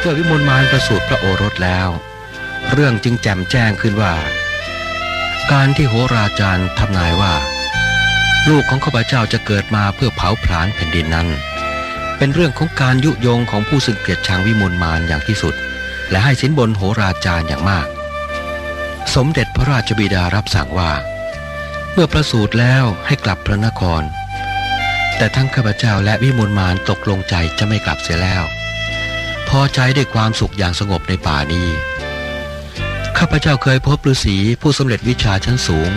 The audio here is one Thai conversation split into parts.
เมื่อวิมลมานประสูติพระโอรสแล้ว เรื่องจึงแจ่มแจ้งขึ้นว่า การที่โหราจารย์ทำนายว่า ลูกของข้าพเจ้าจะเกิดมาเพื่อเผาผลาญแผ่นดินนั้น เป็นเรื่องของการยุยงของผู้ซึ่งเกลียดชังวิมลมานอย่างที่สุด และให้สินบนโหราจารย์อย่างมาก สมเด็จพระราชบิดารับสั่งว่า เมื่อประสูติแล้วให้กลับพระนครแต่ทั้งข้าพเจ้าและวิมลมานตกลงใจจะไม่กลับเสียแล้ว พอใจด้วยความสุขอย่างสงบในป่านี้ ข้าพเจ้าเคยพบฤาษีผู้สำเร็จวิชาชั้นสูง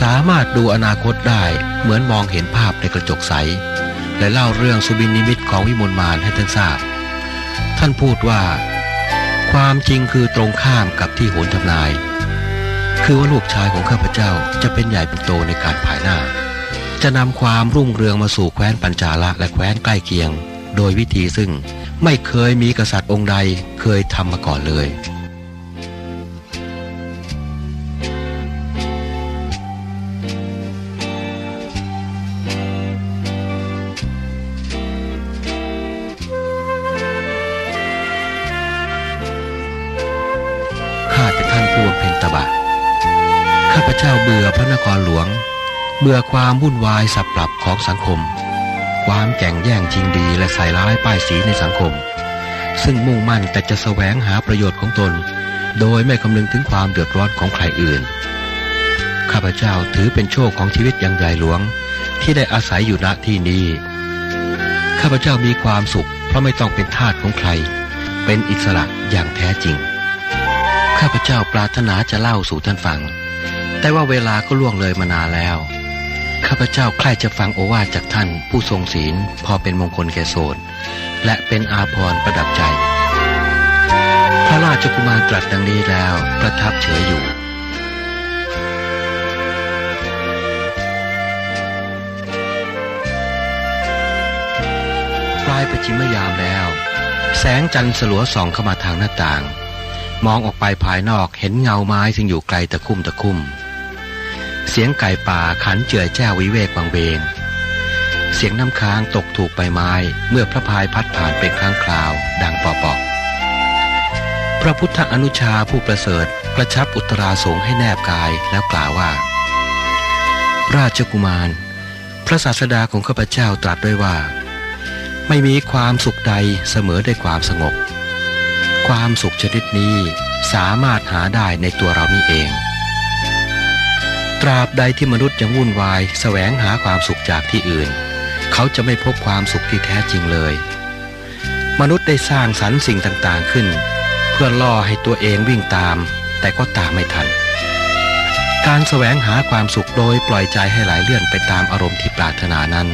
สามารถดูอนาคตได้เหมือนมองเห็นภาพในกระจกใส และเล่าเรื่องสุบินนิมิตของวิมลมานให้ท่านทราบ ท่านพูดว่า ความจริงคือตรงข้ามกับที่โหนทำนาย คือว่าลูกชายของข้าพเจ้าจะเป็นใหญ่เป็นโตในการภายหน้า จะนำความรุ่งเรืองมาสู่แคว้นปัญจาละและแคว้นใกล้เคียง โดยวิธีซึ่งไม่เคยมีกษัตริย์องค์ใดเคยทำมาก่อนเลย ข้าแต่ท่านผู้บำเพ็ญตบะ ข้าพเจ้าเบื่อพระนครหลวง เบื่อความวุ่นวายสับปรับของสังคม ความแก่งแย่งชิงดีและใส่ร้ายป้ายสีในสังคม ซึ่งมุ่งมั่นแต่จะแสวงหาประโยชน์ของตน โดยไม่คำนึงถึงความเดือดร้อนของใครอื่น ข้าพเจ้าถือเป็นโชคของชีวิตอย่างใหญ่หลวง ที่ได้อาศัยอยู่ณที่นี้ ข้าพเจ้ามีความสุข เพราะไม่ต้องเป็นทาสของใคร เป็นอิสระอย่างแท้จริง ข้าพเจ้าปรารถนาจะเล่าสู่ท่านฟัง แต่ว่าเวลาก็ล่วงเลยมานานแล้ว ข้าพเจ้าใคร่จะฟังโอวาทจากท่านผู้ทรงศีลพอเป็นมงคลแก่โสดและเป็นอาภรณ์ประดับใจ พระราชกุมารตรัสดังนี้แล้วประทับเฉยอยู่ปลายปชิมยามแล้ว แสงจันทร์สลัวส่องเข้ามาทางหน้าต่าง มองออกไปภายนอกเห็นเงาไม้ซึ่งอยู่ไกลตะคุ่มตะคุ่ม เสียงไก่ป่าขันเจือแจ้ววิเวกวังเวง เสียงน้ำค้างตกถูกใบไม้ เมื่อพระพายพัดผ่านเป็นครั้งคราว ดังปอปอกพระพุทธอนุชาผู้ประเสริฐกระชับอุตราสงให้แนบกายแล้วกล่าวว่า ราชกุมาร พระศาสดาของข้าพเจ้าตรัสด้วยว่า ไม่มีความสุขใดเสมอได้ความสงบ ความสุขชนิดนี้สามารถหาได้ในตัวเรานี่เอง ตราบใดที่มนุษย์ยังวุ่นวายแสวงหาความสุขจากที่อื่น เขาจะไม่พบความสุขที่แท้จริงเลย มนุษย์ได้สร้างสรรค์สิ่งต่างๆขึ้น เพื่อล่อให้ตัวเองวิ่งตาม แต่ก็ตามไม่ทัน การแสวงหาความสุขโดยปล่อยใจให้ไหลเลื่อนไปตามอารมณ์ที่ปรารถนานั้น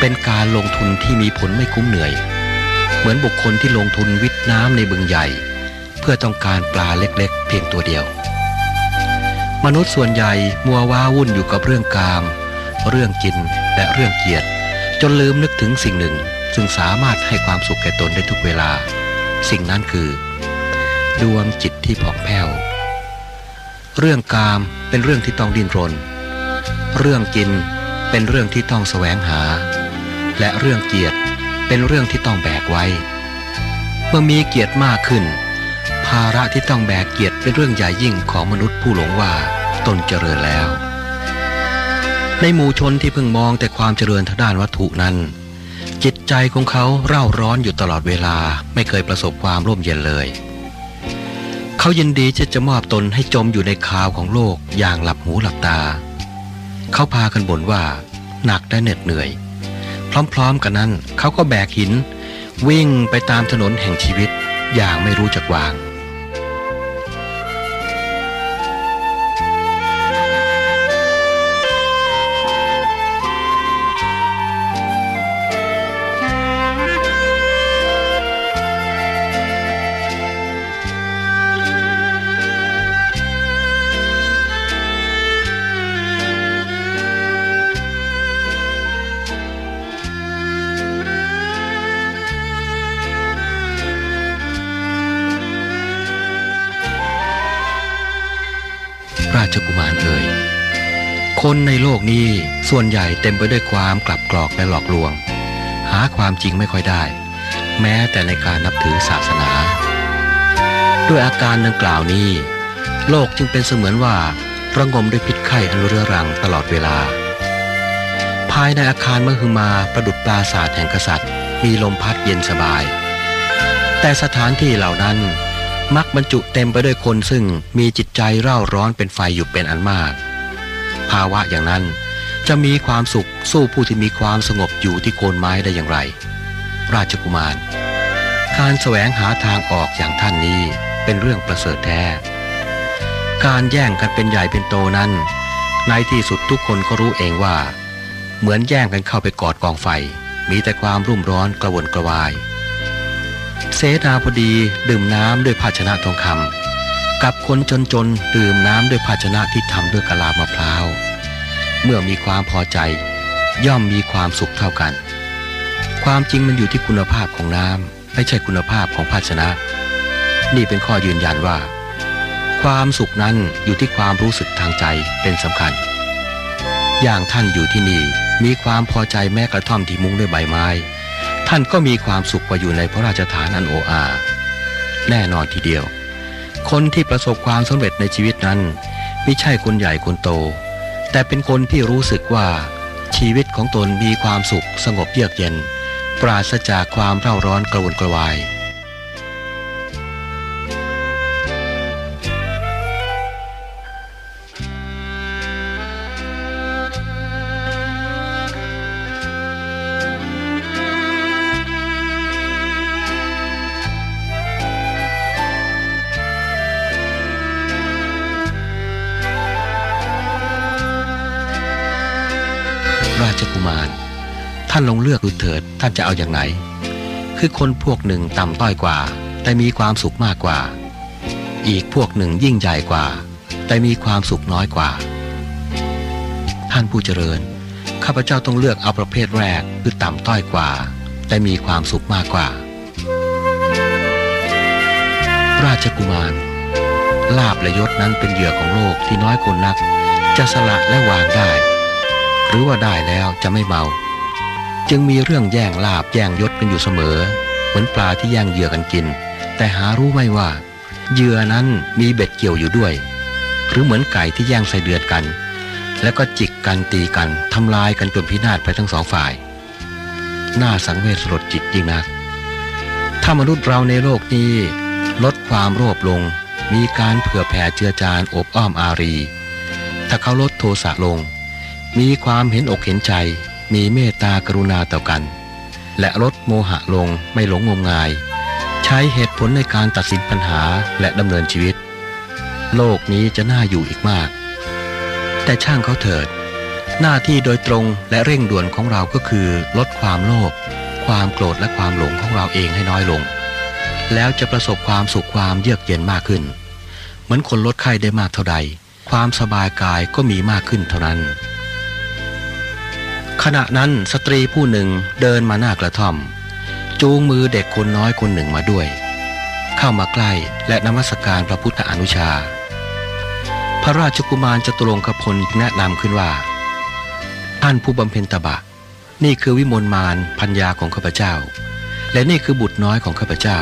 เป็นการลงทุนที่มีผลไม่คุ้มเหนื่อย เหมือนบุคคลที่ลงทุนวิทน้ำในบึงใหญ่ เพื่อต้องการปลาเล็กๆ เพียงตัวเดียว มนุษย์ส่วนใหญ่มัวว้าวุ่นอยู่กับเรื่องกาม เรื่องกินและเรื่องเกียรติ จนลืมนึกถึงสิ่งหนึ่ง ซึ่งสามารถให้ความสุขแก่ตนได้ทุกเวลา สิ่งนั้นคือ ดวงจิตที่ผ่องแผ้ว เรื่องกามเป็นเรื่องที่ต้องดิ้นรน เรื่องกินเป็นเรื่องที่ต้องแสวงหา และเรื่องเกียรติเป็นเรื่องที่ต้องแบกไว้ เมื่อมีเกียรติมากขึ้น ภาระที่ต้องแบกเกียรติเป็นเรื่องใหญ่ยิ่งของมนุษย์ผู้หลงว่า ตนเจริญแล้ว ในหมู่ชนที่เพิ่งมองแต่ความเจริญทางด้านวัตถุนั้น จิตใจของเขาเร่าร้อนอยู่ตลอดเวลาไม่เคยประสบความร่มเย็นเลย เขายินดีที่จะมอบตนให้จมอยู่ในคาวของโลกอย่างหลับหูหลับตา เขาพากันบ่นว่า หนักและเหน็ดเหนื่อย พร้อมๆกันนั้นเขาก็แบกหิน วิ่งไปตามถนนแห่งชีวิตอย่างไม่รู้จักวาง ราชกุมารเอ่ยคนในโลกนี้ส่วนใหญ่เต็มไปด้วยความกลับกรอกและหลอกลวง หาความจริงไม่ค่อยได้ แม้แต่ในการนับถือศาสนา ด้วยอาการดังกล่าวนี้ โลกจึงเป็นเสมือนว่าระงมด้วยพิษไข้อันเรื้อรังตลอดเวลา ภายในอาคารมหึมาประดุดปราสาทแห่งกษัตริย์ มีลมพัดเย็นสบาย แต่สถานที่เหล่านั้น มักบรรจุเต็มไปด้วยคนซึ่งมีจิตใจเร่าร้อนเป็นไฟอยู่เป็นอันมาก ภาวะอย่างนั้นจะมีความสุขสู้ผู้ที่มีความสงบอยู่ที่โคนไม้ได้อย่างไร ราชกุมาร การแสวงหาทางออกอย่างท่านนี้เป็นเรื่องประเสริฐแท้ การแย่งกันเป็นใหญ่เป็นโตนั้น ในที่สุดทุกคนก็รู้เองว่า เหมือนแย่งกันเข้าไปกอดกองไฟ มีแต่ความรุ่มร้อนกระวนกระวาย เสนาพอดีดื่มน้ำด้วยภาชนะทองคำกับคนจนๆดื่มน้ำด้วยภาชนะที่ทำด้วยกะลามะพร้าว เมื่อมีความพอใจ ย่อมมีความสุขเท่ากัน ความจริงมันอยู่ที่คุณภาพของน้ำไม่ใช่คุณภาพของภาชนะ นี่เป็นข้อยืนยันว่า ความสุขนั้นอยู่ที่ความรู้สึกทางใจเป็นสำคัญ อย่างท่านอยู่ที่นี่มีความพอใจแม้กระท่อมที่มุงด้วยใบไม้ ท่านก็มีความสุขกว่าอยู่ในพระราชฐานอันโออาแน่นอนทีเดียว คนที่ประสบความสำเร็จในชีวิตนั้น ไม่ใช่คนใหญ่คนโต แต่เป็นคนที่รู้สึกว่าชีวิตของตนมีความสุขสงบเยือกเย็น ปราศจากความเร่าร้อนกระวนกระวาย ท่านลองเลือกดูเถิดท่านจะเอาอย่างไหน คือคนพวกหนึ่งต่ำต้อยกว่า แต่มีความสุขมากกว่า อีกพวกหนึ่งยิ่งใหญ่กว่า แต่มีความสุขน้อยกว่า ท่านผู้เจริญ ข้าพเจ้าต้องเลือกเอาประเภทแรกคือต่ำต้อยกว่า แต่มีความสุขมากกว่า ราชกุมารลาบและยศนั้นเป็นเหยื่อของโลกที่น้อยคนนัก จะสละและวางได้ หรือว่าได้แล้วจะไม่เมา จึงมีเรื่องแย่งลาบแย่งยศกันอยู่เสมอ เหมือนปลาที่แย่งเหยื่อกันกิน แต่หารู้ไม่ว่าเหยื่อนั้นมีเบ็ดเกี่ยวอยู่ด้วย หรือเหมือนไก่ที่แย่งใส่เดือดกัน แล้วก็จิกกันตีกันทำลายกันจนพินาศไปทั้งสองฝ่าย น่าสังเวชสลดจิตยิ่งนัก ถ้ามนุษย์เราในโลกนี้ ลดความโลภลง มีการเผื่อแผ่เจือจานอบอ้อมอารี ถ้าเขาลดโทสะลง มีความเห็นอกเห็นใจ มีเมตตากรุณาต่อกัน และลดโมหะลงไม่หลงงมงาย ใช้เหตุผลในการตัดสินปัญหาและดำเนินชีวิต โลกนี้จะน่าอยู่อีกมาก แต่ช่างเขาเถิด หน้าที่โดยตรงและเร่งด่วนของเราก็คือลดความโลภความโกรธและความหลงของเราเองให้น้อยลง แล้วจะประสบความสุขความเยือกเย็นมากขึ้น เหมือนคนลดไข้ได้มากเท่าใด ความสบายกายก็มีมากขึ้นเท่านั้น ขณะนั้นสตรีผู้หนึ่งเดินมาหน้ากระท่อม จูงมือเด็กคนน้อยคนหนึ่งมาด้วย เข้ามาใกล้และนมัสการพระพุทธอนุชา พระราชกุมารจตุรงคพลแนะนำขึ้นว่า ท่านผู้บำเพ็ญตบะ นี่คือวิมลมานพัญญาของข้าพเจ้า และนี่คือบุตรน้อยของข้าพเจ้า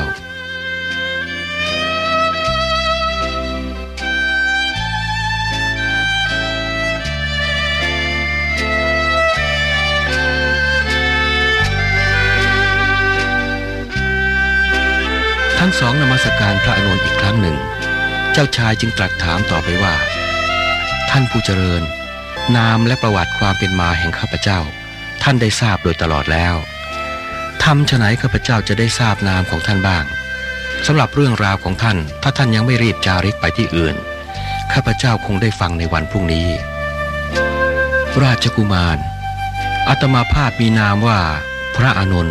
ทั้งสองนมัสการพระอนุนอีกครั้งหนึ่ง เจ้าชายจึงตรัสถามต่อไปว่า ท่านผู้เจริญ นามและประวัติความเป็นมาแห่งข้าพเจ้า ท่านได้ทราบโดยตลอดแล้วทำฉไหนข้าพเจ้าจะได้ทราบนามของท่านบ้างสำหรับเรื่องราวของท่าน ถ้าท่านยังไม่รีบจาริกไปที่อื่น ข้าพเจ้าคงได้ฟังในวันพรุ่งนี้ ราชกุมารอัตมาภาพมีนามว่า พระอนุน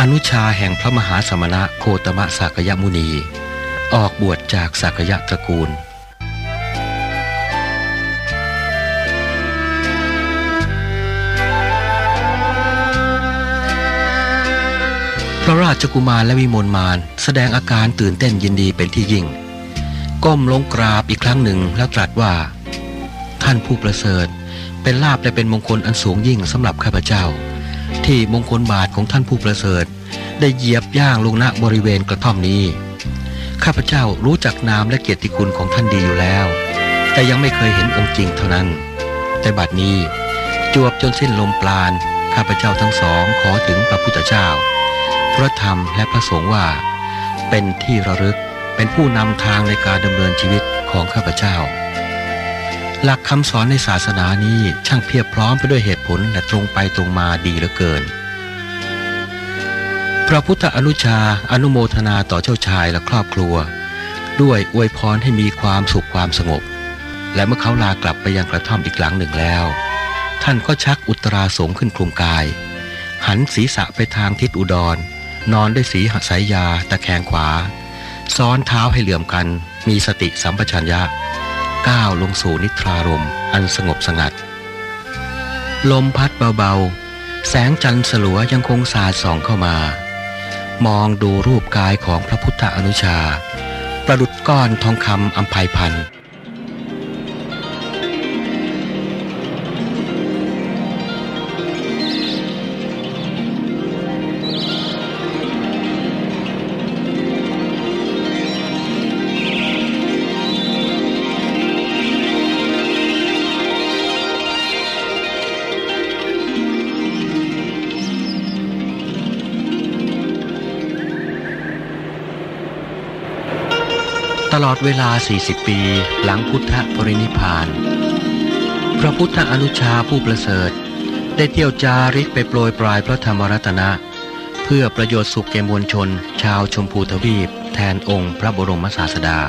อนุชาแห่งพระมหาสมณะโคตมะสักยมุนี ออกบวชจากสักยะตระกูล พระราชกุมารและวิมลมานแสดงอาการตื่นเต้นยินดีเป็นที่ยิ่ง ก้มลงกราบอีกครั้งหนึ่งแล้วตรัสว่า ท่านผู้ประเสริฐเป็นลาบและเป็นมงคลอันสูงยิ่งสำหรับข้าพเจ้า ที่มงคลบาทของท่านผู้ประเสริฐ ได้เหยียบย่างลงณบริเวณกระท่อมนี้ ข้าพเจ้ารู้จักนามและเกียรติคุณของท่านดีอยู่แล้ว แต่ยังไม่เคยเห็นองค์จริงเท่านั้น แต่บัดนี้จวบจนสิ้นลมปราณข้าพเจ้าทั้งสองขอถึงพระพุทธเจ้า พระธรรมและพระสงฆ์ว่า เป็นที่ระลึกเป็นผู้นำทางในการดำเนินชีวิตของข้าพเจ้า หลักคำสอนในศาสนานี้ช่างเพียบพร้อมไปด้วยเหตุผลและตรงไปตรงมาดีเหลือเกิน พระพุทธอนุชาอนุโมทนาต่อเจ้าชายและครอบครัว ด้วยอวยพรให้มีความสุขความสงบ และเมื่อเขาลากลับไปยังกระท่อมอีกหลังหนึ่งแล้ว ท่านก็ชักอุตราสงขึ้นคลุมกาย หันศีรษะไปทางทิศอุดร นอนด้วยสีหสายยาตะแคงขวา ซ้อนเท้าให้เหลื่อมกัน มีสติสัมปชัญญะ ก้าวลงสู่นิทรารมอันสงบสงัด ลมพัดเบาๆ แสงจันทร์สลัวยังคงสาดส่องเข้ามา มองดูรูปกายของพระพุทธอนุชา ประดุดก้อนทองคำอัมภัยพันธ์ ตลอดเวลา 40 ปีหลังพุทธปรินิพพานพระพุทธอนุชาผู้ประเสริฐ ได้เที่ยวจาริกไปโปรยปลายพระธรรมรัตนะ เพื่อประโยชน์สุขแก่มวลชน ชาวชมพูทวีป แทนองค์พระบรมศาสดา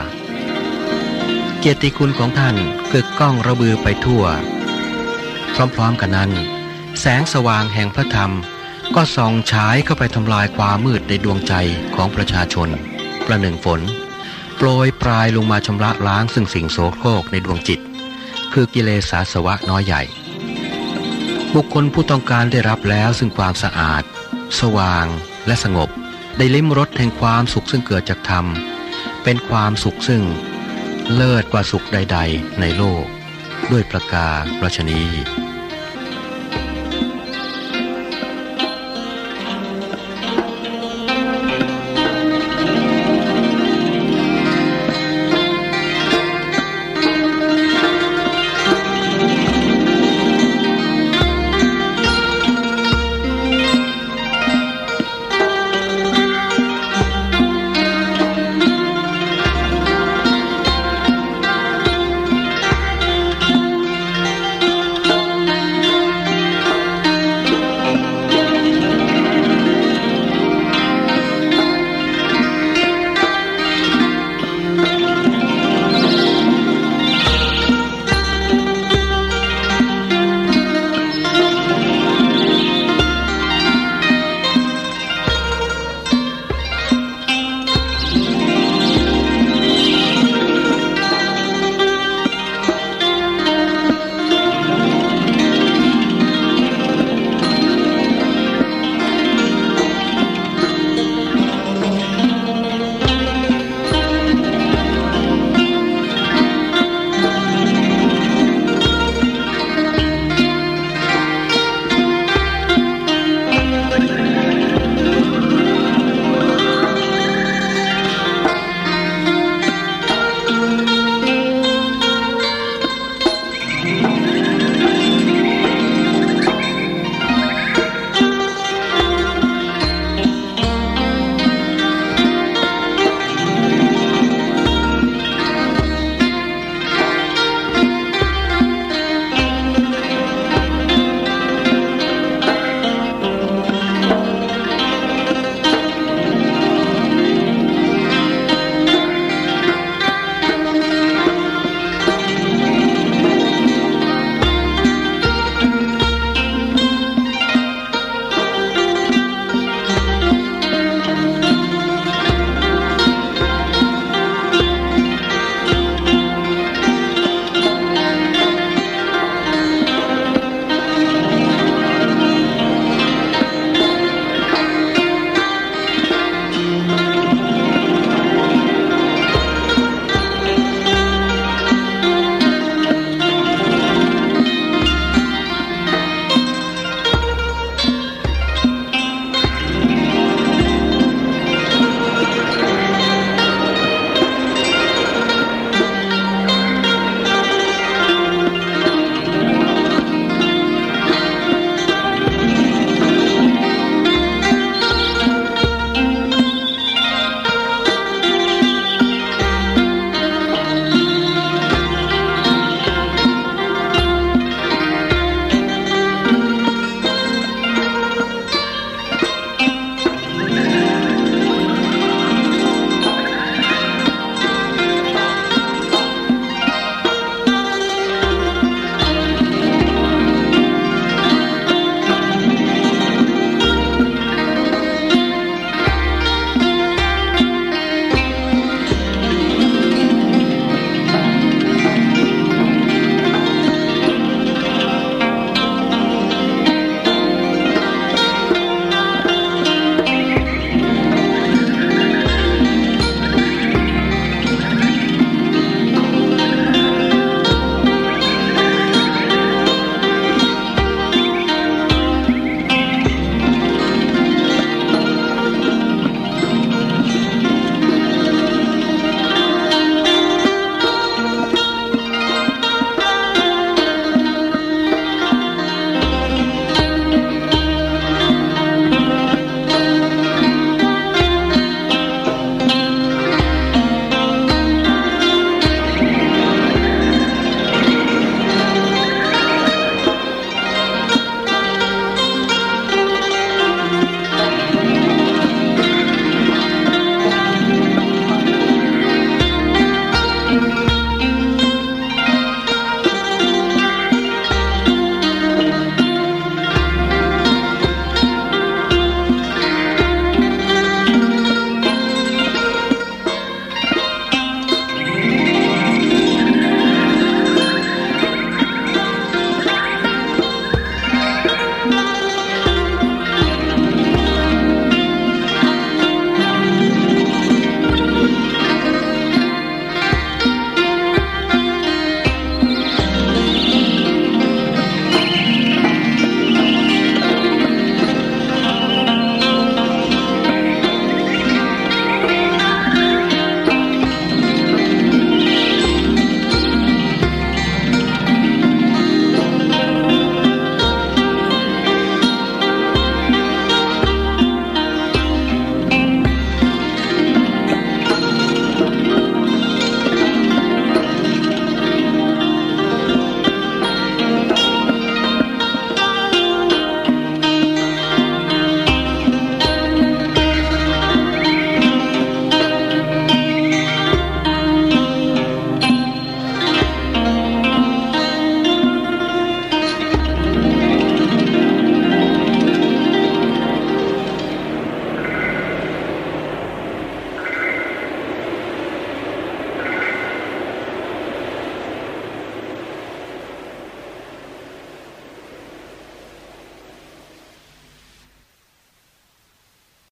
เกียรติคุณของท่านกึกก้องระบือไปทั่ว พร้อมๆกันนั้น แสงสว่างแห่งพระธรรม ก็ส่องฉายเข้าไปทำลายความมืดในดวงใจของประชาชน ประหนึ่งฝน โปรยปลายลงมาชำระล้างซึ่งสิ่งโสโครกในดวงจิต คือกิเลสาสวะน้อยใหญ่ บุคคลผู้ต้องการได้รับแล้วซึ่งความสะอาด สว่างและสงบ ได้ลิ้มรสแห่งความสุขซึ่งเกิดจากธรรม เป็นความสุขซึ่งเลิศกว่าสุขใด ๆ ในโลก ด้วยประกาศรัชนี